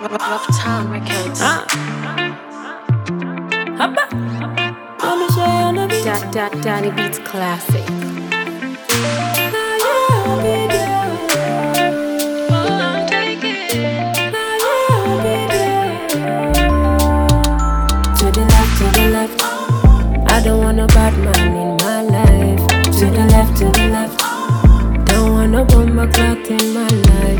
Rough Town. Ah. Beats Classic. To the left, to the left. I don't want a bad man in my life. To the left, to the left. Don't want no bomber clock in my life.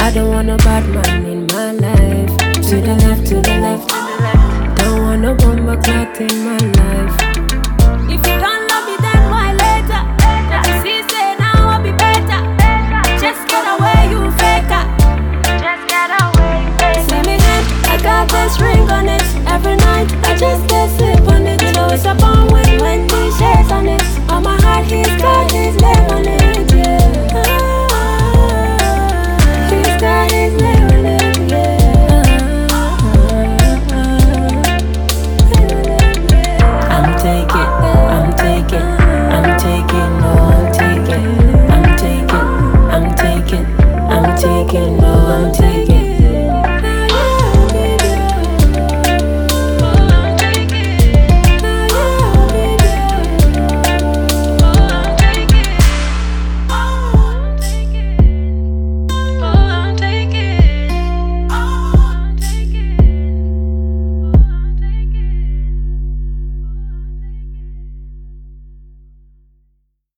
I don't want a bad man in my life. To the left, to the left. Don't want no bomber clot in my life. taking all I'm taking